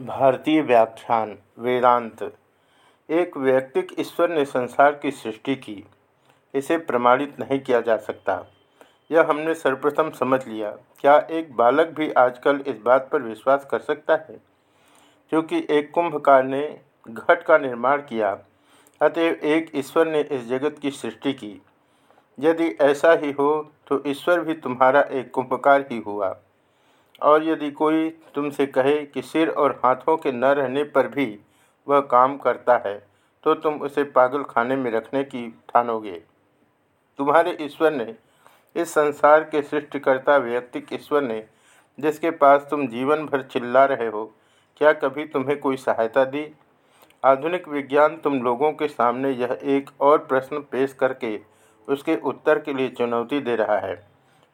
भारतीय व्याख्यान, वेदांत। एक व्यक्तिक ईश्वर ने संसार की सृष्टि की, इसे प्रमाणित नहीं किया जा सकता। यह हमने सर्वप्रथम समझ लिया। क्या एक बालक भी आजकल इस बात पर विश्वास कर सकता है? क्योंकि एक कुंभकार ने, घट का निर्माण किया, अतएव एक ईश्वर ने इस जगत की सृष्टि की। यदि ऐसा ही हो तो ईश्वर भी तुम्हारा एक कुंभकार ही हुआ। और यदि कोई तुमसे कहे कि सिर और हाथों के न रहने पर भी वह काम करता है तो तुम उसे पागल खाने में रखने की ठानोगे। तुम्हारे ईश्वर ने इस संसार के सृष्टिकर्ता व्यक्तिक ईश्वर ने, जिसके पास तुम जीवन भर चिल्ला रहे हो, क्या कभी तुम्हें कोई सहायता दी? आधुनिक विज्ञान तुम लोगों के सामने यह एक और प्रश्न पेश करके उसके उत्तर के लिए चुनौती दे रहा है।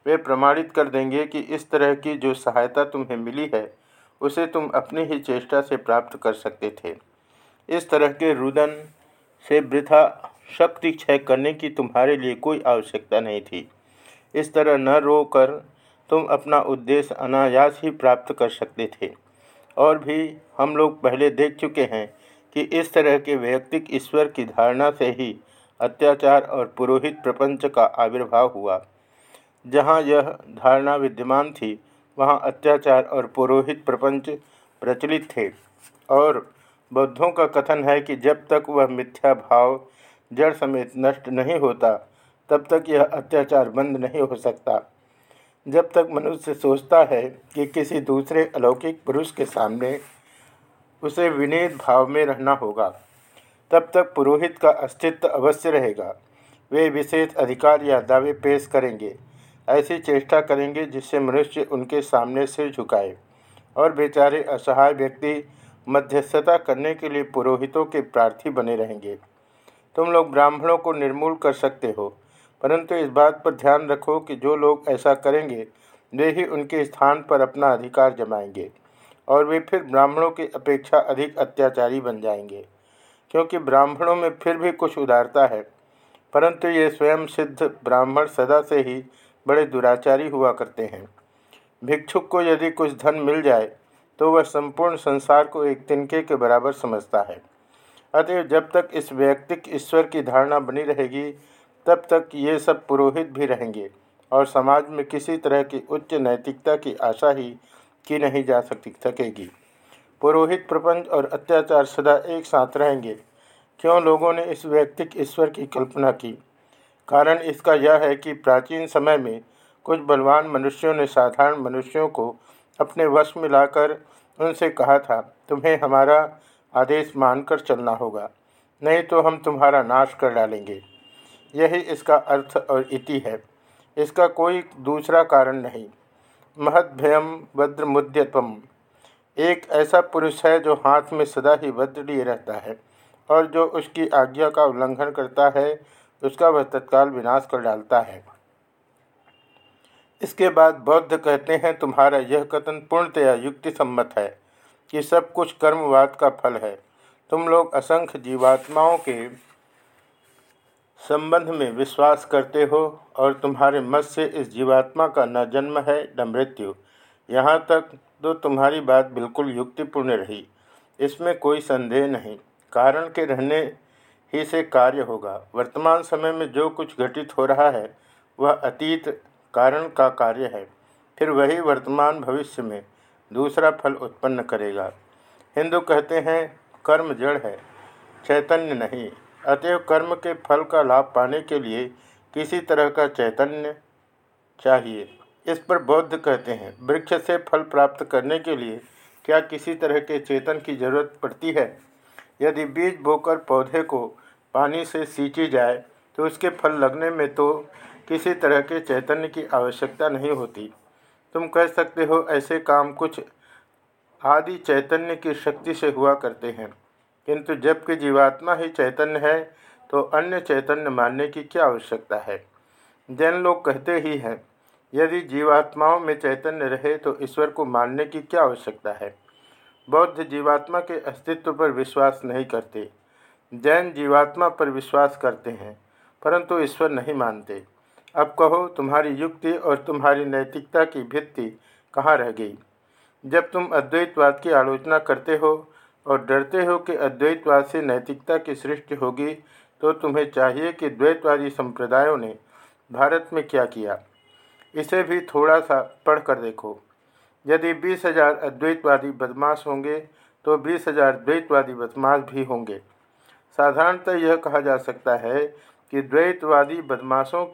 वे प्रमाणित कर देंगे कि इस तरह की जो सहायता तुम्हें मिली है, उसे तुम अपनी ही चेष्टा से प्राप्त कर सकते थे। इस तरह के रुदन से वृथा शक्ति क्षय करने की तुम्हारे लिए कोई आवश्यकता नहीं थी। इस तरह न रोकर तुम अपना उद्देश्य अनायास ही प्राप्त कर सकते थे। और भी हम लोग पहले देख चुके हैं कि इस तरह के वैयक्तिक ईश्वर की धारणा से ही अत्याचार और पुरोहित प्रपंच का आविर्भाव हुआ। जहाँ यह धारणा विद्यमान थी, वहाँ अत्याचार और पुरोहित प्रपंच प्रचलित थे। और बौद्धों का कथन है कि जब तक वह मिथ्या भाव जड़ समेत नष्ट नहीं होता, तब तक यह अत्याचार बंद नहीं हो सकता। जब तक मनुष्य सोचता है कि किसी दूसरे अलौकिक पुरुष के सामने उसे विनीत भाव में रहना होगा, तब तक पुरोहित का अस्तित्व अवश्य रहेगा। वे विशेष अधिकार या दावे पेश करेंगे। ऐसी चेष्टा करेंगे जिससे मनुष्य उनके सामने सिर झुकाए और बेचारे असहाय व्यक्ति मध्यस्थता करने के लिए पुरोहितों के प्रार्थी बने रहेंगे। तुम लोग ब्राह्मणों को निर्मूल कर सकते हो, परंतु इस बात पर ध्यान रखो कि जो लोग ऐसा करेंगे, वे ही उनके स्थान पर अपना अधिकार जमाएँगे और वे फिर ब्राह्मणों की अपेक्षा अधिक अत्याचारी बन जाएँगे, क्योंकि ब्राह्मणों में फिर भी कुछ उदारता है, परंतु ये स्वयं सिद्ध ब्राह्मण सदा से ही बड़े दुराचारी हुआ करते हैं। भिक्षुक को यदि कुछ धन मिल जाए तो वह संपूर्ण संसार को एक तिनके के बराबर समझता है। अतएव जब तक इस व्यक्तिक ईश्वर की धारणा बनी रहेगी, तब तक ये सब पुरोहित भी रहेंगे और समाज में किसी तरह की उच्च नैतिकता की आशा ही की नहीं जा सकती सकेगी। पुरोहित प्रपंच और अत्याचार सदा एक साथ रहेंगे। क्यों लोगों ने इस वैयक्तिक ईश्वर की कल्पना की? कारण इसका यह है कि प्राचीन समय में कुछ बलवान मनुष्यों ने साधारण मनुष्यों को अपने वश में लाकर उनसे कहा था, तुम्हें हमारा आदेश मानकर चलना होगा, नहीं तो हम तुम्हारा नाश कर डालेंगे। यही इसका अर्थ और इति है। इसका कोई दूसरा कारण नहीं। महद्भयम वज्रमुद्यतम एक ऐसा पुरुष है जो हाथ में सदा ही वज्र लिए रहता है और जो उसकी आज्ञा का उल्लंघन करता है उसका वह तत्काल विनाश कर डालता है। इसके बाद बौद्ध कहते हैं, तुम्हारा यह कथन पूर्णतया युक्ति सम्मत है कि सब कुछ कर्मवाद का फल है। तुम लोग असंख्य जीवात्माओं के संबंध में विश्वास करते हो और तुम्हारे मत से इस जीवात्मा का न जन्म है न मृत्यु। यहाँ तक तो तुम्हारी बात बिल्कुल युक्तिपूर्ण रही। इसमें कोई संदेह नहीं। कारण के रहने ही से कार्य होगा। वर्तमान समय में जो कुछ घटित हो रहा है, वह अतीत कारण का कार्य है। फिर वही वर्तमान भविष्य में दूसरा फल उत्पन्न करेगा। हिंदू कहते हैं, कर्म जड़ है, चैतन्य नहीं। अतएव कर्म के फल का लाभ पाने के लिए किसी तरह का चैतन्य चाहिए। इस पर बौद्ध कहते हैं, वृक्ष से फल प्राप्त करने के लिए क्या किसी तरह के चेतन की ज़रूरत पड़ती है? यदि बीज बोकर पौधे को पानी से सींची जाए तो उसके फल लगने में तो किसी तरह के चैतन्य की आवश्यकता नहीं होती। तुम कह सकते हो, ऐसे काम कुछ आदि चैतन्य की शक्ति से हुआ करते हैं। किंतु जबकि जीवात्मा ही चैतन्य है तो अन्य चैतन्य मानने की क्या आवश्यकता है? जैन लोग कहते ही हैं, यदि जीवात्माओं में चैतन्य रहे तो ईश्वर को मानने की क्या आवश्यकता है? बौद्ध जीवात्मा के अस्तित्व पर विश्वास नहीं करते। जैन जीवात्मा पर विश्वास करते हैं, परंतु ईश्वर नहीं मानते। अब कहो, तुम्हारी युक्ति और तुम्हारी नैतिकता की भित्ति कहाँ रह गई? जब तुम अद्वैतवाद की आलोचना करते हो और डरते हो कि अद्वैतवाद से नैतिकता की सृष्टि होगी तो तुम्हें चाहिए कि द्वैतवादी संप्रदायों ने भारत में क्या किया। इसे भी थोड़ा सा पढ़ कर देखो। यदि बीस हज़ार अद्वैतवादी बदमाश होंगे तो बीस हज़ार द्वैतवादी बदमाश भी होंगे। साधारणतः यह कहा जा सकता है कि द्वैतवादी बदमाशों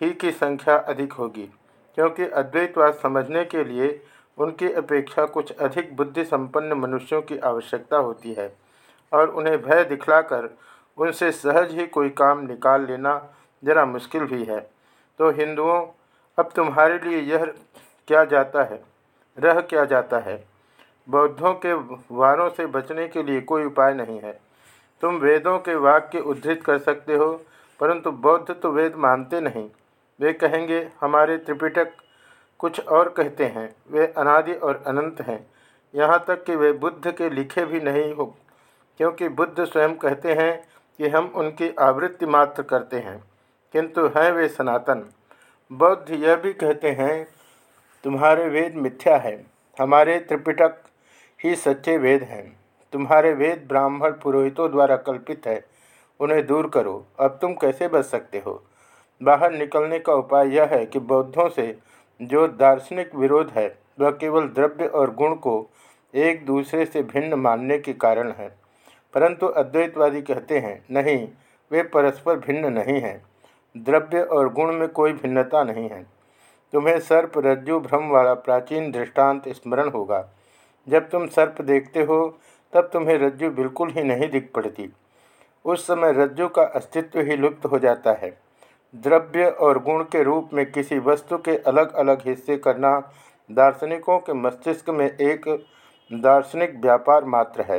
ही की संख्या अधिक होगी, क्योंकि अद्वैतवाद समझने के लिए उनकी अपेक्षा कुछ अधिक बुद्धि संपन्न मनुष्यों की आवश्यकता होती है, और उन्हें भय दिखलाकर उनसे सहज ही कोई काम निकाल लेना जरा मुश्किल भी है। तो हिंदुओं, अब तुम्हारे लिए यह क्या जाता है, रह क्या जाता है। बौद्धों के वारों से बचने के लिए कोई उपाय नहीं है। तुम वेदों के वाक्य उद्धृत कर सकते हो, परंतु बौद्ध तो वेद मानते नहीं। वे कहेंगे, हमारे त्रिपिटक कुछ और कहते हैं, वे अनादि और अनंत हैं। यहाँ तक कि वे बुद्ध के लिखे भी नहीं हो, क्योंकि बुद्ध स्वयं कहते हैं कि हम उनकी आवृत्ति मात्र करते हैं, किंतु हैं वे सनातन। बौद्ध यह भी कहते हैं तुम्हारे वेद मिथ्या है। हमारे त्रिपिटक ही सच्चे वेद हैं। तुम्हारे वेद ब्राह्मण पुरोहितों द्वारा कल्पित है। उन्हें दूर करो। अब तुम कैसे बच सकते हो? बाहर निकलने का उपाय यह है कि बौद्धों से जो दार्शनिक विरोध है, वह केवल द्रव्य और गुण को एक दूसरे से भिन्न मानने के कारण है। परंतु अद्वैतवादी कहते हैं, नहीं, वे परस्पर भिन्न नहीं हैं। द्रव्य और गुण में कोई भिन्नता नहीं है। तुम्हें सर्प, रज्जु, भ्रम वाला प्राचीन दृष्टांत स्मरण होगा। जब तुम सर्प देखते हो, तब तुम्हें रज्जु बिल्कुल ही नहीं दिख पड़ती। उस समय रज्जु का अस्तित्व ही लुप्त हो जाता है। द्रव्य और गुण के रूप में किसी वस्तु के अलग अलग हिस्से करना दार्शनिकों के मस्तिष्क में एक दार्शनिक व्यापार मात्र है,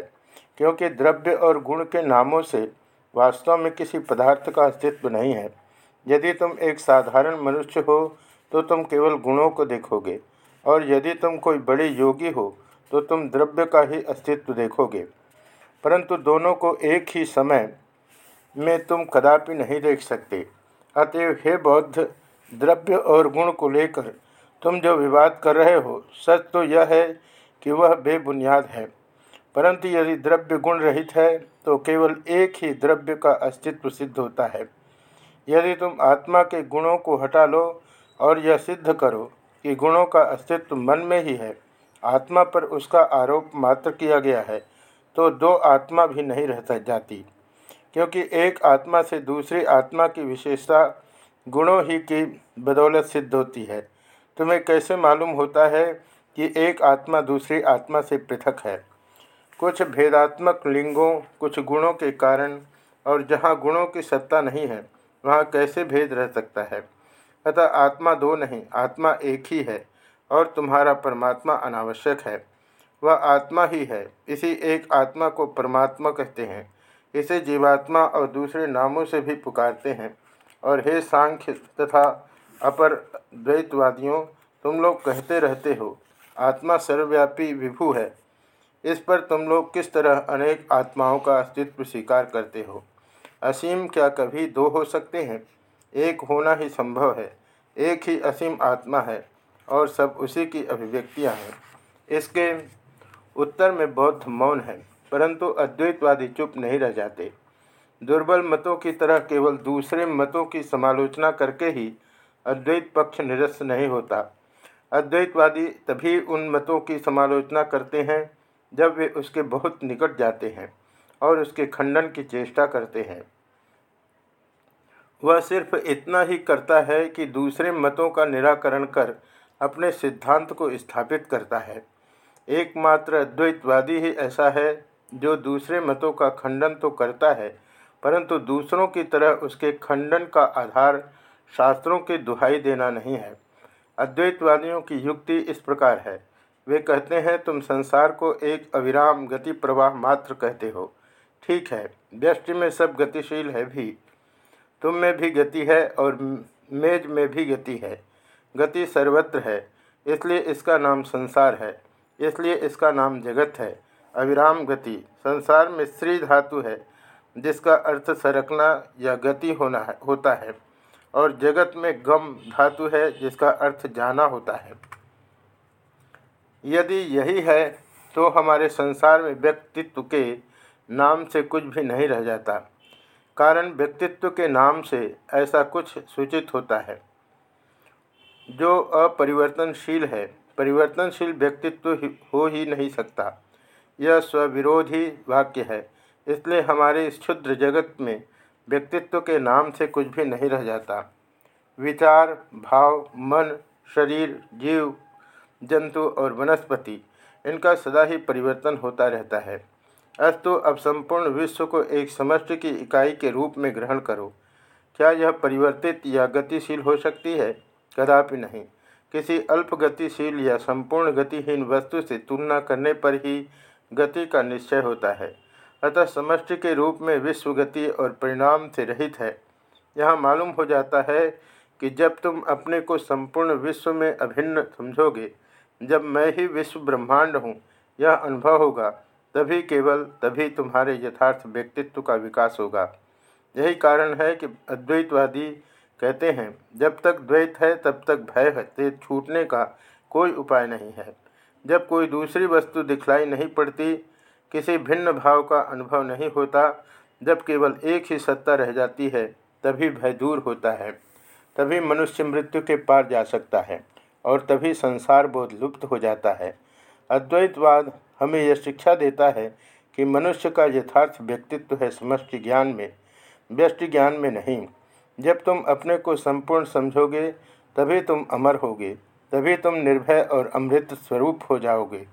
क्योंकि द्रव्य और गुण के नामों से वास्तव में किसी पदार्थ का अस्तित्व नहीं है। यदि तुम एक साधारण मनुष्य हो तो तुम केवल गुणों को देखोगे, और यदि तुम कोई बड़े योगी हो तो तुम द्रव्य का ही अस्तित्व देखोगे। परंतु दोनों को एक ही समय में तुम कदापि नहीं देख सकते। अतएव हे बौद्ध, द्रव्य और गुण को लेकर तुम जो विवाद कर रहे हो, सच तो यह है कि वह बेबुनियाद है। परंतु यदि द्रव्य गुण रहित है तो केवल एक ही द्रव्य का अस्तित्व सिद्ध होता है। यदि तुम आत्मा के गुणों को हटा लो और यह सिद्ध करो कि गुणों का अस्तित्व मन में ही है। आत्मा पर उसका आरोप मात्र किया गया है तो दो आत्मा भी नहीं रह जाती। क्योंकि एक आत्मा से दूसरी आत्मा की विशेषता गुणों ही की बदौलत सिद्ध होती है। तुम्हें कैसे मालूम होता है कि एक आत्मा दूसरी आत्मा से पृथक है? कुछ भेदात्मक लिंगों, कुछ गुणों के कारण और जहाँ गुणों की सत्ता नहीं है, वहाँ कैसे भेद रह सकता है? अतः आत्मा दो नहीं, आत्मा एक ही है और तुम्हारा परमात्मा अनावश्यक है। वह आत्मा ही है, इसी एक आत्मा को परमात्मा कहते हैं। इसे जीवात्मा और दूसरे नामों से भी पुकारते हैं। और हे सांख्य तथा अपर द्वैतवादियों, तुम लोग कहते रहते हो, आत्मा सर्वव्यापी विभु है। इस पर तुम लोग किस तरह अनेक आत्माओं का अस्तित्व स्वीकार करते हो? असीम क्या कभी दो हो सकते हैं? एक होना ही संभव है। एक ही असीम आत्मा है और सब उसी की अभिव्यक्तियाँ हैं। इसके उत्तर में बौद्ध मौन है, परंतु अद्वैतवादी चुप नहीं रह जाते। दुर्बल मतों की तरह केवल दूसरे मतों की समालोचना करके ही अद्वैत पक्ष निरस्त नहीं होता। अद्वैतवादी तभी उन मतों की समालोचना करते हैं, जब वे उसके बहुत निकट जाते हैं और उसके खंडन की चेष्टा करते हैं। वह सिर्फ़ इतना ही करता है कि दूसरे मतों का निराकरण कर अपने सिद्धांत को स्थापित करता है। एकमात्र अद्वैतवादी ही ऐसा है जो दूसरे मतों का खंडन तो करता है, परंतु दूसरों की तरह उसके खंडन का आधार शास्त्रों की दुहाई देना नहीं है। अद्वैतवादियों की युक्ति इस प्रकार है। वे कहते हैं, तुम संसार को एक अविराम गति प्रवाह मात्र कहते हो। ठीक है, व्यष्टि में सब गतिशील है भी। तुम में भी गति है और मेज में भी गति है। गति सर्वत्र है, इसलिए इसका नाम संसार है, इसलिए इसका नाम जगत है। अविराम गति, संसार में श्री धातु है, जिसका अर्थ सरकना या गति होना है, होता है। और जगत में गम धातु है, जिसका अर्थ जाना होता है। यदि यही है तो हमारे संसार में व्यक्तित्व के नाम से कुछ भी नहीं रह जाता। कारण व्यक्तित्व के नाम से ऐसा कुछ सूचित होता है। जो अपरिवर्तनशील है, परिवर्तनशील व्यक्तित्व हो, ही नहीं सकता। यह स्वविरोधी वाक्य है, इसलिए हमारे इस क्षुद्र जगत में व्यक्तित्व के नाम से कुछ भी नहीं रह जाता। विचार, भाव, मन, शरीर, जीव, जंतु और वनस्पति, इनका सदा ही परिवर्तन होता रहता है। अस्तु, अब संपूर्ण विश्व को एक समष्टि की इकाई के रूप में ग्रहण करो। क्या यह परिवर्तित या गतिशील हो सकती है? कदापि नहीं। किसी अल्प गतिशील या संपूर्ण गतिहीन वस्तु से तुलना करने पर ही गति का निश्चय होता है। अतः समष्टि के रूप में विश्व गति और परिणाम से रहित है। यहाँ मालूम हो जाता है कि जब तुम अपने को संपूर्ण विश्व में अभिन्न समझोगे, जब मैं ही विश्व ब्रह्मांड हूँ, यह अनुभव होगा। तभी केवल तभी तुम्हारे यथार्थ व्यक्तित्व का विकास होगा। यही कारण है कि अद्वैतवादी कहते हैं, जब तक द्वैत है, तब तक भय से छूटने का कोई उपाय नहीं है। जब कोई दूसरी वस्तु दिखलाई नहीं पड़ती, किसी भिन्न भाव का अनुभव नहीं होता, जब केवल एक ही सत्ता रह जाती है, तभी भय दूर होता है, तभी मनुष्य मृत्यु के पार जा सकता है, और तभी संसार बोध लुप्त हो जाता है। अद्वैतवाद हमें यह शिक्षा देता है कि मनुष्य का यथार्थ व्यक्तित्व है समष्टि ज्ञान में व्यष्टि ज्ञान में नहीं। जब तुम अपने को संपूर्ण समझोगे, तभी तुम अमर होगे, तभी तुम निर्भय और अमृत स्वरूप हो जाओगे।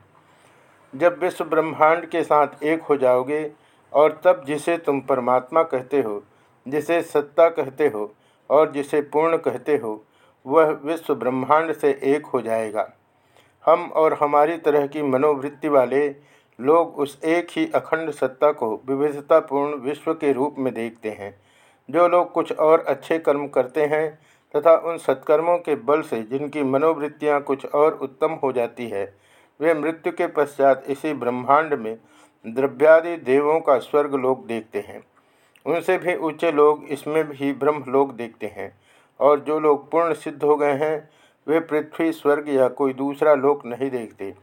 जब विश्व ब्रह्मांड के साथ एक हो जाओगे, और तब जिसे तुम परमात्मा कहते हो, जिसे सत्ता कहते हो, और जिसे पूर्ण कहते हो, वह विश्व ब्रह्मांड से एक हो जाएगा। हम और हमारी तरह की मनोवृत्ति वाले लोग उस एक ही अखंड सत्ता को विविधतापूर्ण विश्व के रूप में देखते हैं। जो लोग कुछ और अच्छे कर्म करते हैं तथा उन सत्कर्मों के बल से जिनकी मनोवृत्तियाँ कुछ और उत्तम हो जाती है, वे मृत्यु के पश्चात इसी ब्रह्मांड में द्रव्यादि देवों का स्वर्ग लोग देखते हैं। उनसे भी ऊँचे लोग इसमें भी ब्रह्म लोक देखते हैं और जो लोग पूर्ण सिद्ध हो गए हैं वे पृथ्वी, स्वर्ग या कोई दूसरा लोक नहीं देखते।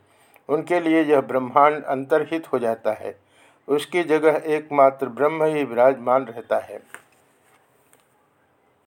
उनके लिए यह ब्रह्मांड अंतर्हित हो जाता है। उसकी जगह एकमात्र ब्रह्म ही विराजमान रहता है।